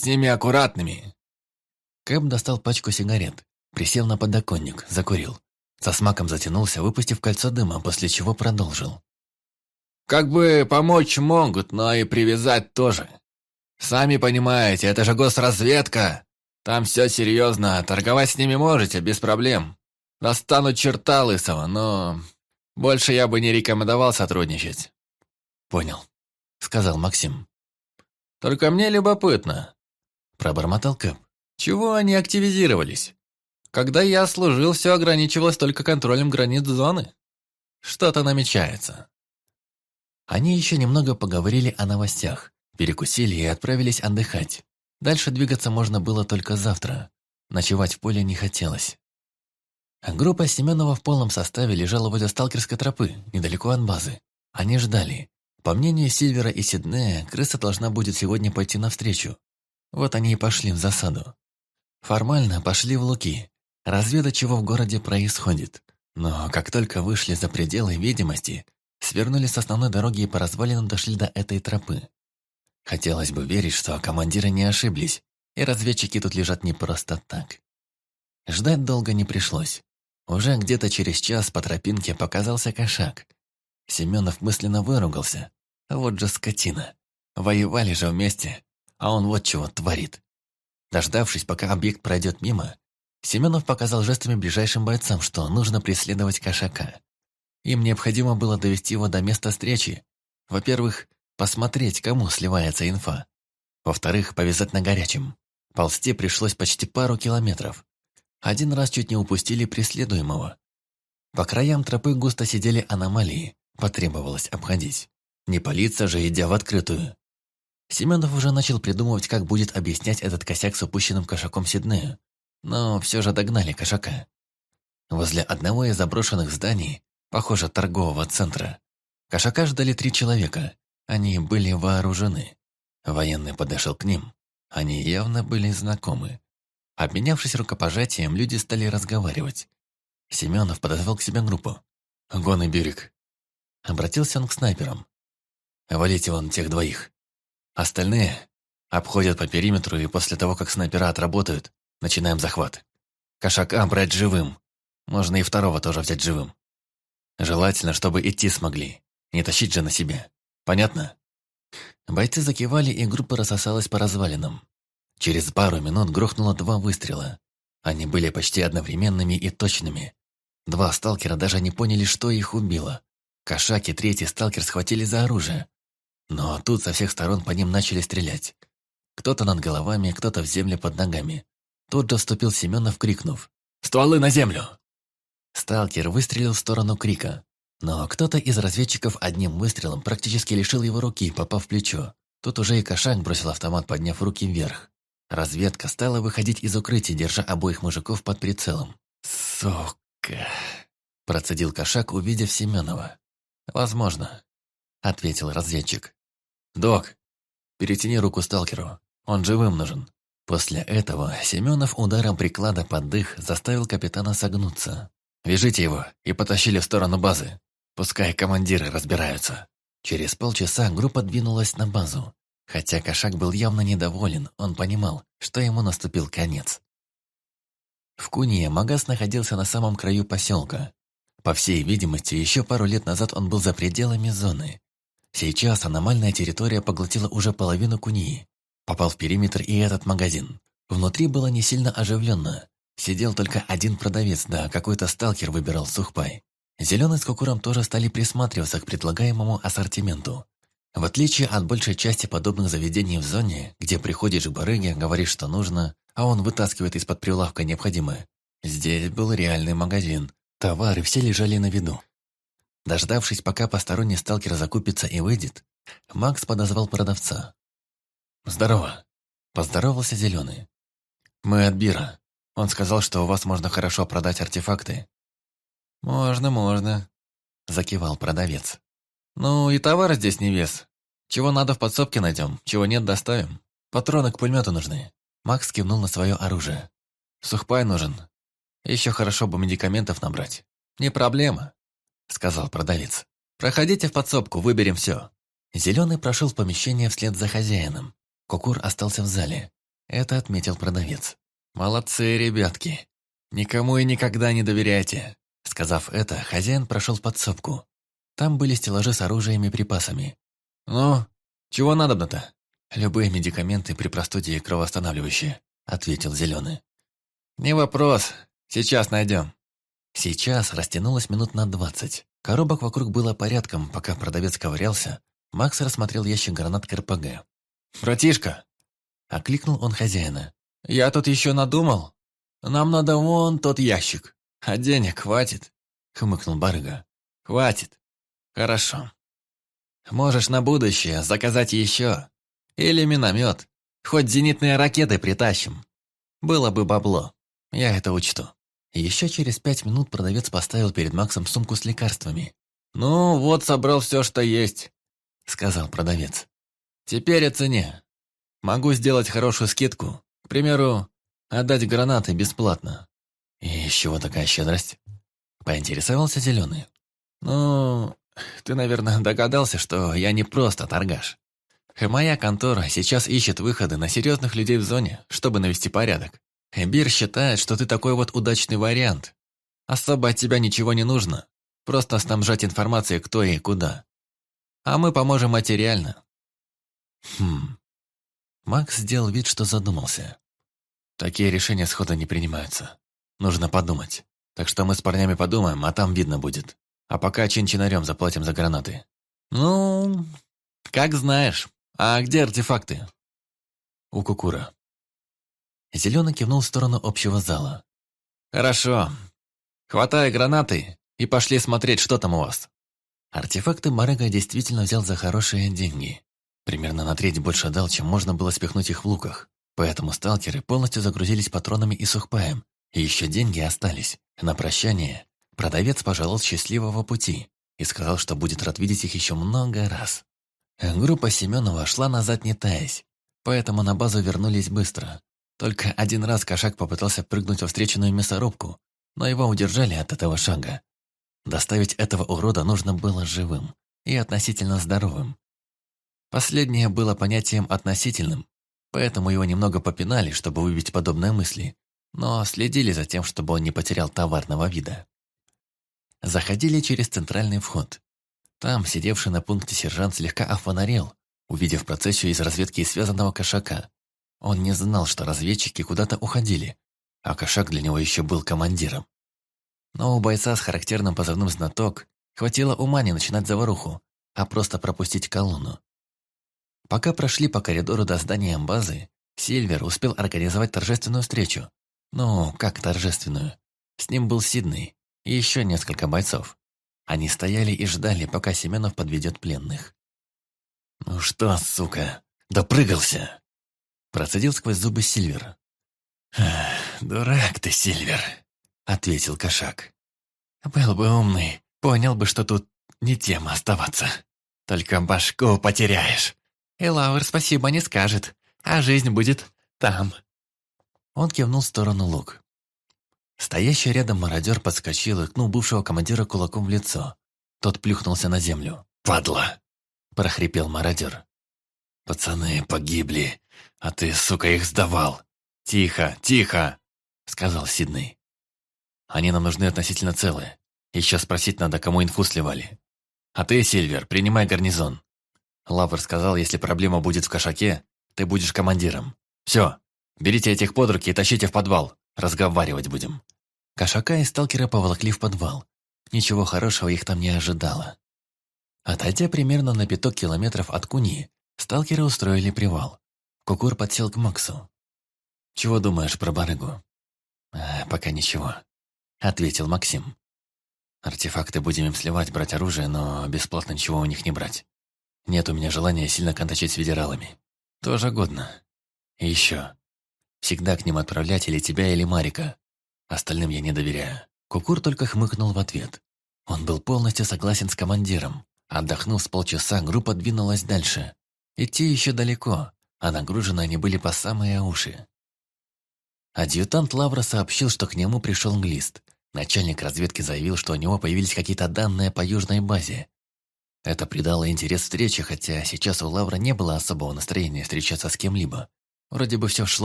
С ними аккуратными!» Кэп достал пачку сигарет, присел на подоконник, закурил. Со смаком затянулся, выпустив кольцо дыма, после чего продолжил. «Как бы помочь могут, но и привязать тоже. Сами понимаете, это же госразведка. Там все серьезно, торговать с ними можете, без проблем. Достанут черта лысого, но... Больше я бы не рекомендовал сотрудничать». «Понял», — сказал Максим. «Только мне любопытно», — пробормотал Кэп. «Чего они активизировались? Когда я служил, все ограничивалось только контролем границ зоны. Что-то намечается». Они еще немного поговорили о новостях, перекусили и отправились отдыхать. Дальше двигаться можно было только завтра. Ночевать в поле не хотелось. Группа Семенова в полном составе лежала возле сталкерской тропы, недалеко от базы. Они ждали. По мнению Сильвера и Сиднея, крыса должна будет сегодня пойти навстречу. Вот они и пошли в засаду. Формально пошли в Луки, разведать, чего в городе происходит. Но как только вышли за пределы видимости, свернули с основной дороги и по развалинам дошли до этой тропы. Хотелось бы верить, что командиры не ошиблись, и разведчики тут лежат не просто так. Ждать долго не пришлось. Уже где-то через час по тропинке показался кошак. Семенов мысленно выругался. Вот же скотина. Воевали же вместе, а он вот чего творит. Дождавшись, пока объект пройдет мимо, Семенов показал жестами ближайшим бойцам, что нужно преследовать кошака. Им необходимо было довести его до места встречи. Во-первых, посмотреть, кому сливается инфа. Во-вторых, повязать на горячем. Ползти пришлось почти пару километров. Один раз чуть не упустили преследуемого. По краям тропы густо сидели аномалии, потребовалось обходить. Не палиться же, идя в открытую. Семенов уже начал придумывать, как будет объяснять этот косяк с упущенным кошаком Сиднею. Но все же догнали кошака. Возле одного из заброшенных зданий, похоже, торгового центра, кошака ждали три человека. Они были вооружены. Военный подошел к ним. Они явно были знакомы. Обменявшись рукопожатием, люди стали разговаривать. Семенов подозвал к себе группу. «Гон и берег». Обратился он к снайперам. «Валите вон тех двоих. Остальные обходят по периметру, и после того, как снайпера отработают, начинаем захват. Кошака брать живым. Можно и второго тоже взять живым. Желательно, чтобы идти смогли. Не тащить же на себе. Понятно? Бойцы закивали, и группа рассосалась по развалинам. Через пару минут грохнуло два выстрела. Они были почти одновременными и точными. Два сталкера даже не поняли, что их убило. Кошак и третий сталкер схватили за оружие. Но тут со всех сторон по ним начали стрелять. Кто-то над головами, кто-то в земле под ногами. Тут же вступил Семенов, крикнув «Стволы на землю!». Сталкер выстрелил в сторону крика. Но кто-то из разведчиков одним выстрелом практически лишил его руки, попав в плечо. Тут уже и кошак бросил автомат, подняв руки вверх. Разведка стала выходить из укрытия, держа обоих мужиков под прицелом. «Сука!» – процедил кошак, увидев Семенова. «Возможно», – ответил разведчик. «Док, перетяни руку сталкеру, он живым нужен». После этого Семенов ударом приклада под дых заставил капитана согнуться. «Вяжите его и потащили в сторону базы. Пускай командиры разбираются». Через полчаса группа двинулась на базу. Хотя кошак был явно недоволен, он понимал, что ему наступил конец. В Кунье Магаз находился на самом краю поселка. По всей видимости, еще пару лет назад он был за пределами зоны. Сейчас аномальная территория поглотила уже половину Куньи. Попал в периметр и этот магазин. Внутри было не сильно оживленно. Сидел только один продавец, да какой-то сталкер выбирал сухпай. Зеленый с Кукуром тоже стали присматриваться к предлагаемому ассортименту. В отличие от большей части подобных заведений в зоне, где приходишь к барыге, говоришь, что нужно, а он вытаскивает из-под прилавка необходимое, здесь был реальный магазин. Товары все лежали на виду. Дождавшись, пока посторонний сталкер закупится и выйдет, Макс подозвал продавца. «Здорово», – поздоровался Зеленый. «Мы от Бира. Он сказал, что у вас можно хорошо продать артефакты». «Можно, можно», – закивал продавец. «Ну и товар здесь не вес. Чего надо в подсобке найдем, чего нет доставим. Патроны к пулемету нужны». Макс кивнул на свое оружие. «Сухпай нужен. Еще хорошо бы медикаментов набрать». «Не проблема», — сказал продавец. «Проходите в подсобку, выберем все». Зеленый прошел в помещение вслед за хозяином. Кукур остался в зале. Это отметил продавец. «Молодцы, ребятки. Никому и никогда не доверяйте». Сказав это, хозяин прошел в подсобку. Там были стеллажи с оружием и припасами. «Ну, чего надо-то?» «Любые медикаменты при простуде и кровоостанавливающие», — ответил Зеленый. «Не вопрос. Сейчас найдем». Сейчас растянулось минут на двадцать. Коробок вокруг было порядком, пока продавец ковырялся. Макс рассмотрел ящик гранат КРПГ. «Братишка!» — окликнул он хозяина. «Я тут еще надумал. Нам надо вон тот ящик. А денег хватит?» — хмыкнул барыга. «Хватит. Хорошо. Можешь на будущее заказать еще. Или миномет. Хоть зенитные ракеты притащим. Было бы бабло. Я это учту». Еще через пять минут продавец поставил перед Максом сумку с лекарствами. «Ну, вот собрал все, что есть», — сказал продавец. «Теперь о цене. Могу сделать хорошую скидку. К примеру, отдать гранаты бесплатно». «И чего такая щедрость?» — поинтересовался Зеленый. «Ну, ты, наверное, догадался, что я не просто торгаш. Моя контора сейчас ищет выходы на серьезных людей в зоне, чтобы навести порядок. Бир считает, что ты такой вот удачный вариант. Особо от тебя ничего не нужно. Просто снабжать информацией кто и куда. А мы поможем материально. Хм. Макс сделал вид, что задумался. Такие решения схода не принимаются. Нужно подумать. Так что мы с парнями подумаем, а там видно будет. А пока чин-чинарем заплатим за гранаты. Ну, как знаешь. А где артефакты? У Кукура. Зеленый кивнул в сторону общего зала. «Хорошо. Хватай гранаты и пошли смотреть, что там у вас». Артефакты Марага действительно взял за хорошие деньги. Примерно на треть больше дал, чем можно было спихнуть их в луках. Поэтому сталкеры полностью загрузились патронами и сухпаем. И еще деньги остались. На прощание продавец пожелал счастливого пути и сказал, что будет рад видеть их еще много раз. Группа Семенова шла назад не таясь, поэтому на базу вернулись быстро. Только один раз кошак попытался прыгнуть во встреченную мясорубку, но его удержали от этого шага. Доставить этого урода нужно было живым и относительно здоровым. Последнее было понятием относительным, поэтому его немного попинали, чтобы выбить подобные мысли, но следили за тем, чтобы он не потерял товарного вида. Заходили через центральный вход. Там сидевший на пункте сержант слегка офонарел, увидев процессию из разведки связанного кошака. Он не знал, что разведчики куда-то уходили, а Кошак для него еще был командиром. Но у бойца с характерным позывным «Знаток» хватило ума не начинать заваруху, а просто пропустить колонну. Пока прошли по коридору до здания базы, Сильвер успел организовать торжественную встречу. Ну, как торжественную? С ним был Сиднey и еще несколько бойцов. Они стояли и ждали, пока Семенов подведет пленных. «Ну что, сука, допрыгался?» Процедил сквозь зубы Сильвер. «Дурак ты, Сильвер», — ответил кошак. «Был бы умный, понял бы, что тут не тема оставаться. Только башку потеряешь. И Лауэр спасибо не скажет, а жизнь будет там». Он кивнул в сторону лук. Стоящий рядом мародер подскочил и ткнул бывшего командира кулаком в лицо. Тот плюхнулся на землю. «Падла!» – прохрипел мародер. «Пацаны погибли, а ты, сука, их сдавал!» «Тихо, тихо!» — сказал Сиднey. «Они нам нужны относительно целые. Еще спросить надо, кому инфу сливали. А ты, Сильвер, принимай гарнизон. Лавр сказал, если проблема будет в кошаке, ты будешь командиром. Все, берите этих под руки и тащите в подвал. Разговаривать будем». Кошака и сталкера поволокли в подвал. Ничего хорошего их там не ожидало. Отойдя примерно на пяток километров от Куни, сталкеры устроили привал. Кукур подсел к Максу. «Чего думаешь про барыгу?» а, «Пока ничего», — ответил Максим. «Артефакты будем им сливать, брать оружие, но бесплатно ничего у них не брать. Нет у меня желания сильно контачить с федералами. Тоже годно. И еще. Всегда к ним отправлять или тебя, или Марика. Остальным я не доверяю». Кукур только хмыкнул в ответ. Он был полностью согласен с командиром. Отдохнув с полчаса, группа двинулась дальше. Идти еще далеко, а нагружены они были по самые уши. Адъютант Лавра сообщил, что к нему пришел Глист. Начальник разведки заявил, что у него появились какие-то данные по южной базе. Это придало интерес встрече, хотя сейчас у Лавра не было особого настроения встречаться с кем-либо. Вроде бы все шло